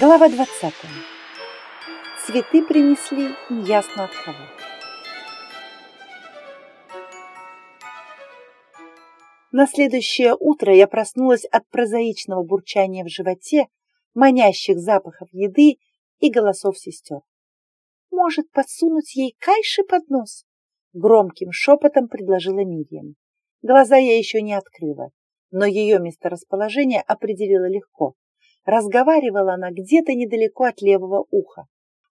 Глава 20. Цветы принесли неясно от кого. На следующее утро я проснулась от прозаичного бурчания в животе, манящих запахов еды и голосов сестер. «Может, подсунуть ей кайши под нос?» Громким шепотом предложила Мирьям. Глаза я еще не открыла, но ее месторасположение определила легко. Разговаривала она где-то недалеко от левого уха,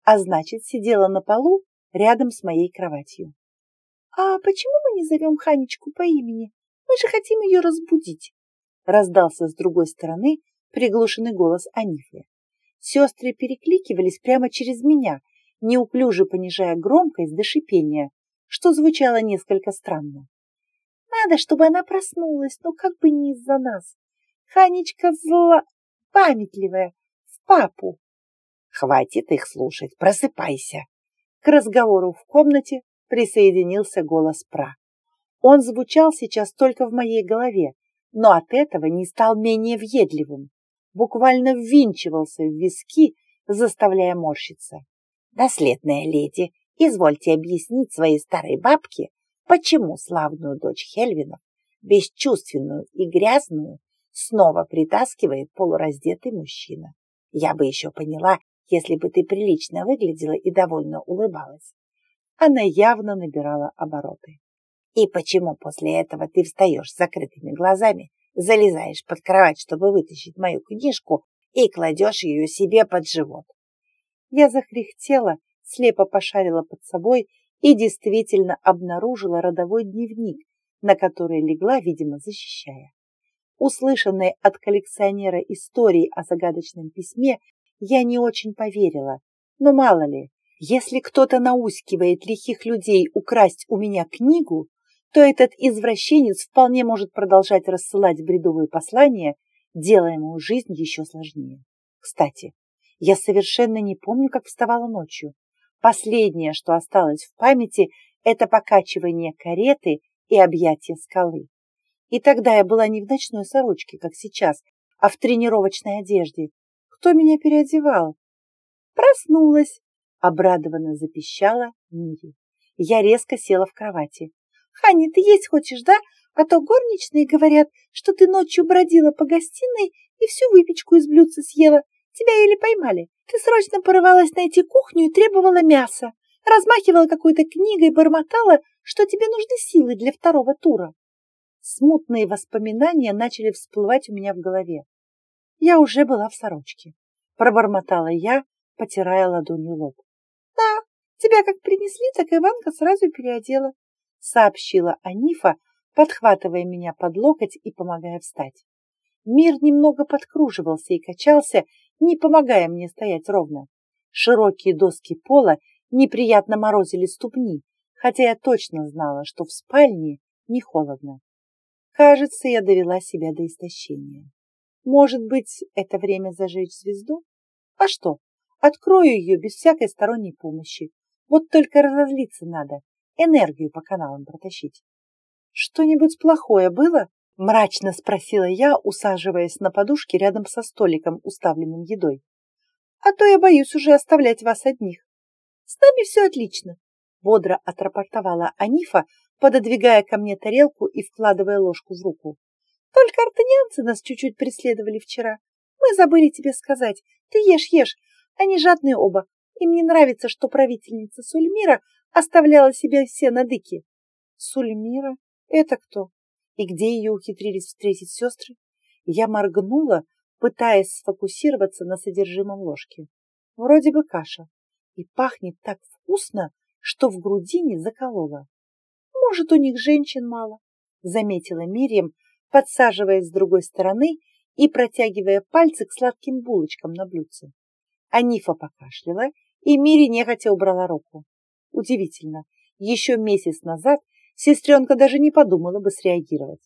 а значит, сидела на полу рядом с моей кроватью. «А почему мы не зовем Ханечку по имени? Мы же хотим ее разбудить!» Раздался с другой стороны приглушенный голос Анифы. Сестры перекликивались прямо через меня, неуклюже понижая громкость до шипения, что звучало несколько странно. «Надо, чтобы она проснулась, но как бы не из-за нас. Ханечка зла памятливая, в папу. Хватит их слушать, просыпайся. К разговору в комнате присоединился голос Пра. Он звучал сейчас только в моей голове, но от этого не стал менее въедливым. Буквально ввинчивался в виски, заставляя морщиться. Наследная леди, извольте объяснить своей старой бабке, почему славную дочь Хельвинов, бесчувственную и грязную, снова притаскивает полураздетый мужчина. Я бы еще поняла, если бы ты прилично выглядела и довольно улыбалась. Она явно набирала обороты. И почему после этого ты встаешь с закрытыми глазами, залезаешь под кровать, чтобы вытащить мою книжку, и кладешь ее себе под живот? Я захрехтела, слепо пошарила под собой и действительно обнаружила родовой дневник, на который легла, видимо, защищая. Услышанной от коллекционера истории о загадочном письме я не очень поверила. Но мало ли, если кто-то наускивает лихих людей украсть у меня книгу, то этот извращенец вполне может продолжать рассылать бредовые послания, делая мою жизнь еще сложнее. Кстати, я совершенно не помню, как вставала ночью. Последнее, что осталось в памяти, это покачивание кареты и объятие скалы. И тогда я была не в ночной сорочке, как сейчас, а в тренировочной одежде. Кто меня переодевал? Проснулась, обрадованно запищала Мири. Я резко села в кровати. Хани, ты есть хочешь, да? А то горничные говорят, что ты ночью бродила по гостиной и всю выпечку из блюдца съела. Тебя еле поймали. Ты срочно порывалась найти кухню и требовала мяса. Размахивала какой-то книгой, бормотала, что тебе нужны силы для второго тура. Смутные воспоминания начали всплывать у меня в голове. Я уже была в сорочке. Пробормотала я, потирая ладонью лоб. Да, тебя как принесли, так Иванка сразу переодела, сообщила Анифа, подхватывая меня под локоть и помогая встать. Мир немного подкруживался и качался, не помогая мне стоять ровно. Широкие доски пола неприятно морозили ступни, хотя я точно знала, что в спальне не холодно. Кажется, я довела себя до истощения. Может быть, это время зажечь звезду? А что? Открою ее без всякой сторонней помощи. Вот только разозлиться надо, энергию по каналам протащить. Что-нибудь плохое было? Мрачно спросила я, усаживаясь на подушке рядом со столиком, уставленным едой. А то я боюсь уже оставлять вас одних. С нами все отлично, бодро отрапортовала Анифа, пододвигая ко мне тарелку и вкладывая ложку в руку. Только артанианцы нас чуть-чуть преследовали вчера. Мы забыли тебе сказать. Ты ешь, ешь. Они жадные оба. Им не нравится, что правительница Сульмира оставляла себе все надыки. Сульмира? Это кто? И где ее ухитрились встретить сестры? Я моргнула, пытаясь сфокусироваться на содержимом ложки. Вроде бы каша. И пахнет так вкусно, что в грудине заколола. Может, у них женщин мало, заметила Мирьям, подсаживаясь с другой стороны и протягивая пальцы к сладким булочкам на блюдце. Анифа покашляла, и Мири нехотя убрала руку. Удивительно, еще месяц назад сестренка даже не подумала бы среагировать.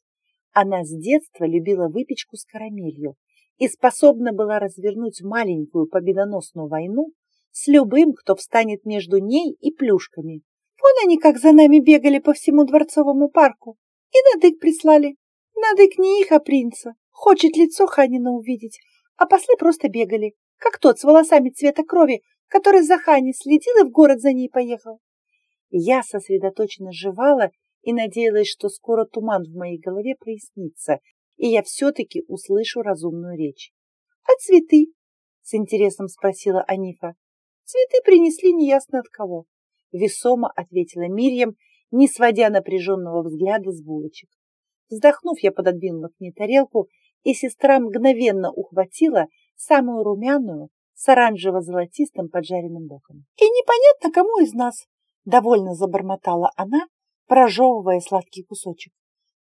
Она с детства любила выпечку с карамелью и способна была развернуть маленькую победоносную войну с любым, кто встанет между ней и плюшками. Вон они как за нами бегали по всему дворцовому парку. И Надык прислали. Надык не их, а принца. Хочет лицо Ханина увидеть. А после просто бегали, как тот с волосами цвета крови, который за Хани следил и в город за ней поехал. Я сосредоточенно жевала и надеялась, что скоро туман в моей голове прояснится, и я все-таки услышу разумную речь. — А цветы? — с интересом спросила Анифа. — Цветы принесли неясно от кого. Весомо ответила Мирьям, не сводя напряженного взгляда с булочек. Вздохнув, я пододвинула к ней тарелку, и сестра мгновенно ухватила самую румяную с оранжево-золотистым поджаренным боком. И непонятно, кому из нас, довольно забормотала она, прожевывая сладкий кусочек.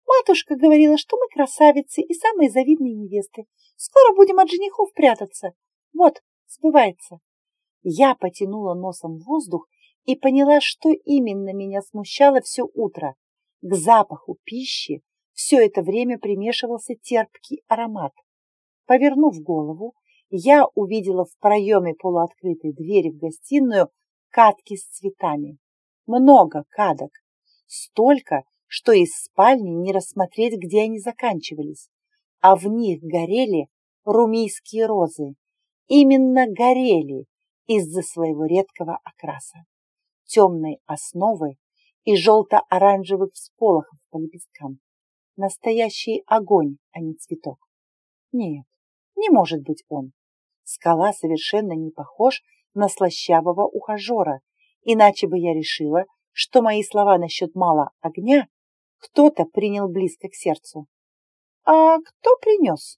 Матушка говорила, что мы красавицы и самые завидные невесты. Скоро будем от женихов прятаться. Вот, сбывается. Я потянула носом воздух и поняла, что именно меня смущало все утро. К запаху пищи все это время примешивался терпкий аромат. Повернув голову, я увидела в проеме полуоткрытой двери в гостиную катки с цветами. Много кадок. Столько, что из спальни не рассмотреть, где они заканчивались. А в них горели румийские розы. Именно горели из-за своего редкого окраса, темной основы и желто-оранжевых всполохов по лепесткам. Настоящий огонь, а не цветок. Нет, не может быть он. Скала совершенно не похож на слащавого ухажера, иначе бы я решила, что мои слова насчет мало огня кто-то принял близко к сердцу. А кто принес?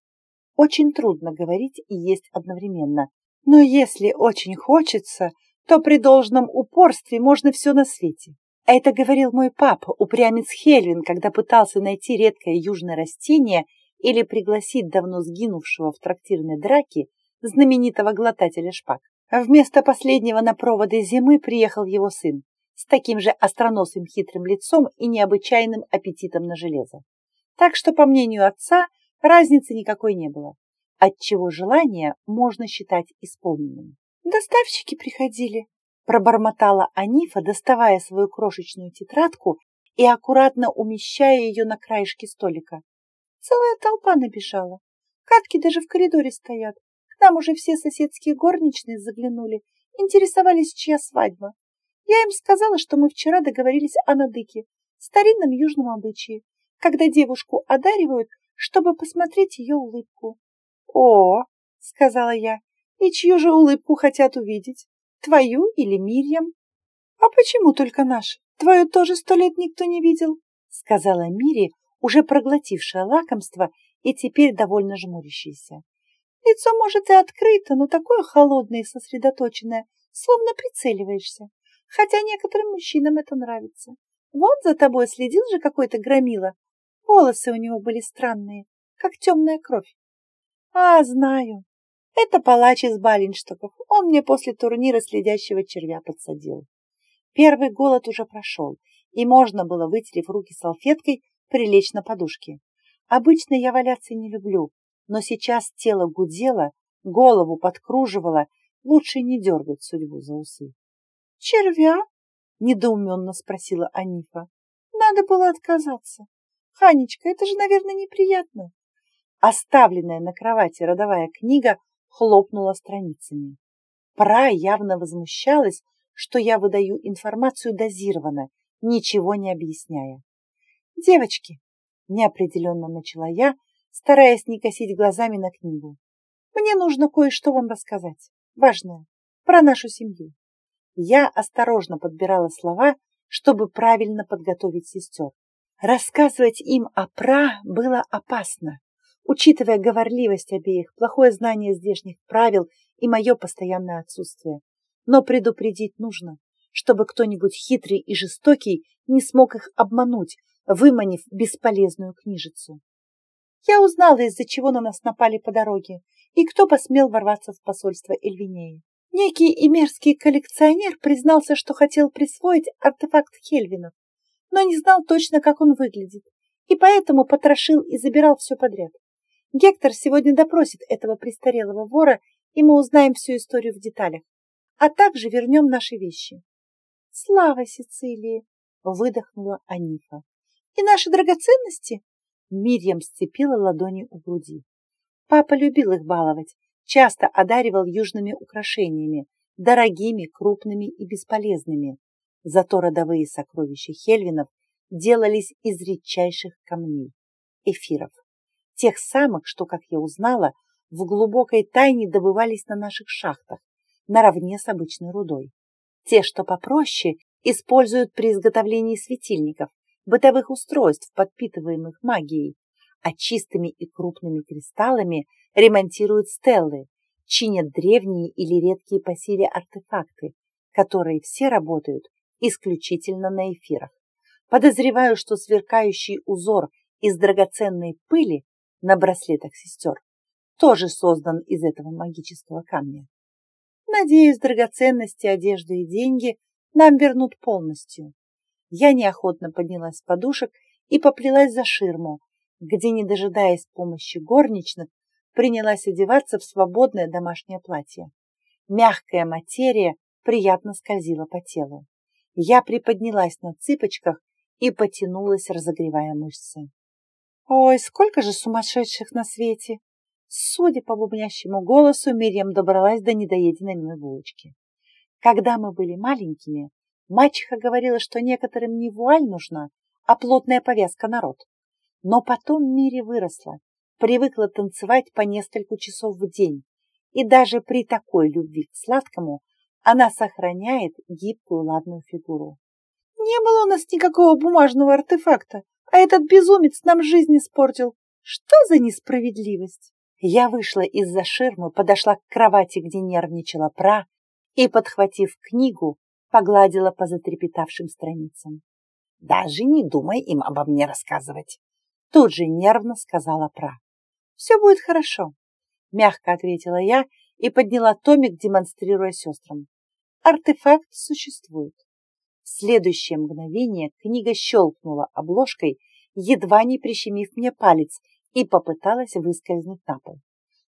Очень трудно говорить и есть одновременно. Но если очень хочется, то при должном упорстве можно все на свете. Это говорил мой папа, упрямец Хельвин, когда пытался найти редкое южное растение или пригласить давно сгинувшего в трактирной драке знаменитого глотателя шпаг. Вместо последнего на проводы зимы приехал его сын с таким же остроносым хитрым лицом и необычайным аппетитом на железо. Так что, по мнению отца, разницы никакой не было, отчего желание можно считать исполненным. Доставщики приходили, пробормотала Анифа, доставая свою крошечную тетрадку и аккуратно умещая ее на краешке столика. Целая толпа набежала. Катки даже в коридоре стоят. К нам уже все соседские горничные заглянули, интересовались, чья свадьба. Я им сказала, что мы вчера договорились о надыке, старинном южном обычае, когда девушку одаривают, чтобы посмотреть ее улыбку. — О, — сказала я, — и чью же улыбку хотят увидеть? Твою или Мирьям? А почему только наш? Твою тоже сто лет никто не видел, сказала Мири, уже проглотившая лакомство и теперь довольно жмурящаяся. Лицо, может, и открыто, но такое холодное и сосредоточенное, словно прицеливаешься. Хотя некоторым мужчинам это нравится. Вот за тобой следил же какой-то громила. Волосы у него были странные, как темная кровь. А, знаю, это палач из Баленштоков. Он мне после турнира следящего червя подсадил. Первый голод уже прошел, и можно было, вытерев руки салфеткой, прилечь на подушке. Обычно я валяться не люблю, но сейчас тело гудело, голову подкруживало, лучше не дергать судьбу за усы. — Червя? — недоуменно спросила Анифа. — Надо было отказаться. Ханечка, это же, наверное, неприятно. Оставленная на кровати родовая книга хлопнула страницами. Пра явно возмущалась, что я выдаю информацию дозированно, ничего не объясняя. «Девочки», — неопределенно начала я, стараясь не косить глазами на книгу, «мне нужно кое-что вам рассказать, важное, про нашу семью». Я осторожно подбирала слова, чтобы правильно подготовить сестер. Рассказывать им о Пра было опасно. Учитывая говорливость обеих, плохое знание здешних правил и мое постоянное отсутствие. Но предупредить нужно, чтобы кто-нибудь хитрый и жестокий не смог их обмануть, выманив бесполезную книжицу. Я узнала, из-за чего на нас напали по дороге, и кто посмел ворваться в посольство Эльвинеи. Некий имерский коллекционер признался, что хотел присвоить артефакт Хельвинов, но не знал точно, как он выглядит, и поэтому потрошил и забирал все подряд. Гектор сегодня допросит этого престарелого вора, и мы узнаем всю историю в деталях, а также вернем наши вещи. Слава Сицилии! Выдохнула Анифа. И наши драгоценности? Мирьям сцепила ладони у груди. Папа любил их баловать, часто одаривал южными украшениями, дорогими, крупными и бесполезными. Зато родовые сокровища Хельвинов делались из редчайших камней, эфиров, тех самых, что, как я узнала, в глубокой тайне добывались на наших шахтах, наравне с обычной рудой. Те, что попроще, используют при изготовлении светильников, бытовых устройств, подпитываемых магией, а чистыми и крупными кристаллами ремонтируют стеллы, чинят древние или редкие по силе артефакты, которые все работают исключительно на эфирах. Подозреваю, что сверкающий узор из драгоценной пыли на браслетах сестер тоже создан из этого магического камня. Надеюсь, драгоценности, одежду и деньги нам вернут полностью. Я неохотно поднялась с подушек и поплелась за ширму, где, не дожидаясь помощи горничных, принялась одеваться в свободное домашнее платье. Мягкая материя приятно скользила по телу. Я приподнялась на цыпочках и потянулась, разогревая мышцы. Ой, сколько же сумасшедших на свете! Судя по бубнящему голосу, Мирьям добралась до недоеденной мной булочки. Когда мы были маленькими, мачеха говорила, что некоторым не вуаль нужна, а плотная повязка на рот. Но потом Мири выросла, привыкла танцевать по несколько часов в день, и даже при такой любви к сладкому она сохраняет гибкую ладную фигуру. Не было у нас никакого бумажного артефакта, а этот безумец нам жизнь испортил. Что за несправедливость? Я вышла из-за ширмы, подошла к кровати, где нервничала пра, и, подхватив книгу, погладила по затрепетавшим страницам. «Даже не думай им обо мне рассказывать!» Тут же нервно сказала пра. «Все будет хорошо», — мягко ответила я и подняла томик, демонстрируя сестрам. «Артефакт существует. В следующее мгновение книга щелкнула обложкой, едва не прищемив мне палец, и попыталась выскользнуть на пол.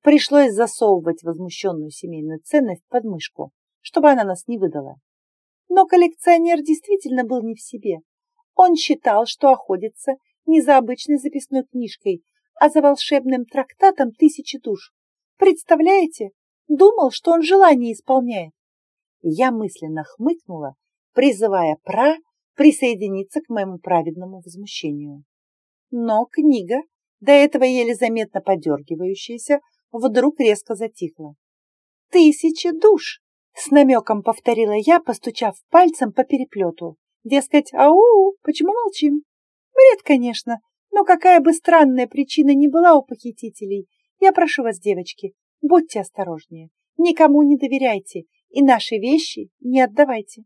Пришлось засовывать возмущенную семейную ценность под мышку, чтобы она нас не выдала. Но коллекционер действительно был не в себе. Он считал, что охотится не за обычной записной книжкой, а за волшебным трактатом тысячи душ. Представляете? Думал, что он желание исполняет. Я мысленно хмыкнула призывая Пра присоединиться к моему праведному возмущению. Но книга, до этого еле заметно подергивающаяся, вдруг резко затихла. «Тысячи душ!» — с намеком повторила я, постучав пальцем по переплету. Дескать, ау, почему молчим? Бред, конечно, но какая бы странная причина ни была у похитителей, я прошу вас, девочки, будьте осторожнее, никому не доверяйте и наши вещи не отдавайте.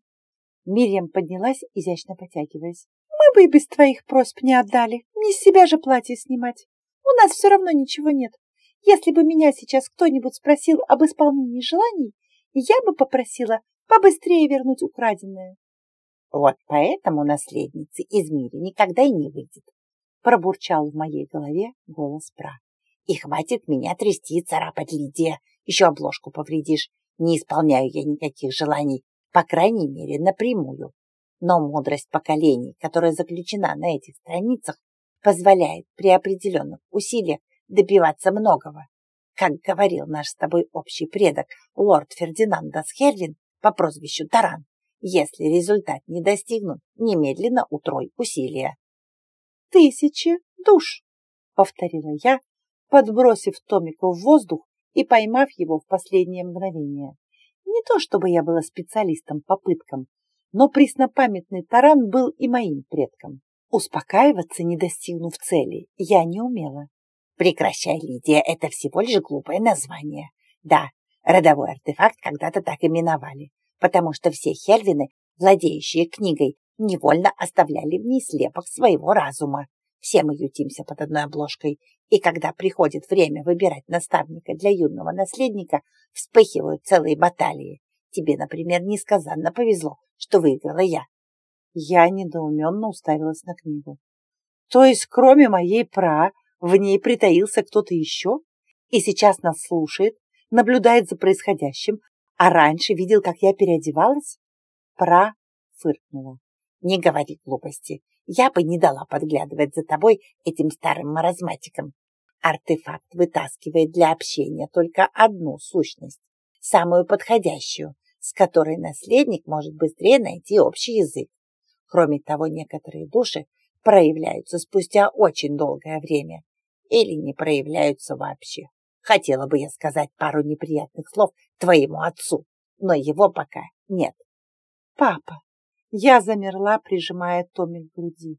Мирьям поднялась, изящно потягиваясь. «Мы бы и без твоих просьб не отдали. Не с себя же платье снимать. У нас все равно ничего нет. Если бы меня сейчас кто-нибудь спросил об исполнении желаний, я бы попросила побыстрее вернуть украденное». «Вот поэтому наследницы из мира никогда и не выйдет», пробурчал в моей голове голос Пра. «И хватит меня трясти, царапать, Лидия. Еще обложку повредишь. Не исполняю я никаких желаний по крайней мере, напрямую. Но мудрость поколений, которая заключена на этих страницах, позволяет при определенных усилиях добиваться многого. Как говорил наш с тобой общий предок, лорд Фердинанд Дасхерлин по прозвищу Таран, если результат не достигнут, немедленно утрой усилия. «Тысячи душ!» — повторила я, подбросив Томику в воздух и поймав его в последнее мгновение. Не то чтобы я была специалистом по пыткам, но преснопамятный таран был и моим предком. Успокаиваться, не достигнув цели, я не умела. Прекращай, Лидия, это всего лишь глупое название. Да, родовой артефакт когда-то так именовали, потому что все хельвины, владеющие книгой, невольно оставляли в ней слепок своего разума. Все мы ютимся под одной обложкой, и когда приходит время выбирать наставника для юного наследника, вспыхивают целые баталии. Тебе, например, несказанно повезло, что выиграла я. Я недоуменно уставилась на книгу. То есть, кроме моей пра, в ней притаился кто-то еще? И сейчас нас слушает, наблюдает за происходящим, а раньше видел, как я переодевалась? Пра фыркнула. Не говори глупости. Я бы не дала подглядывать за тобой этим старым маразматиком. Артефакт вытаскивает для общения только одну сущность, самую подходящую, с которой наследник может быстрее найти общий язык. Кроме того, некоторые души проявляются спустя очень долгое время или не проявляются вообще. Хотела бы я сказать пару неприятных слов твоему отцу, но его пока нет. Папа, я замерла, прижимая Томик к груди.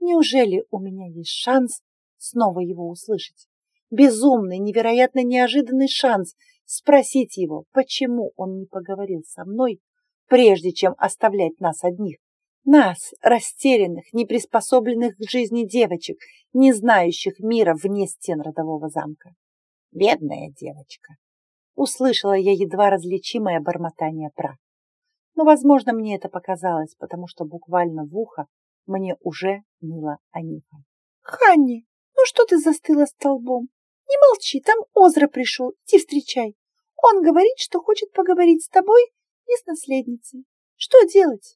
Неужели у меня есть шанс снова его услышать? Безумный, невероятно неожиданный шанс спросить его, почему он не поговорил со мной, прежде чем оставлять нас одних. Нас, растерянных, неприспособленных к жизни девочек, не знающих мира вне стен родового замка. Бедная девочка. Услышала я едва различимое бормотание пра. Но, возможно, мне это показалось, потому что буквально в ухо мне уже ныла Анифа. «Ханни, ну что ты застыла столбом? Не молчи, там Озра пришел, иди встречай. Он говорит, что хочет поговорить с тобой и с наследницей. Что делать?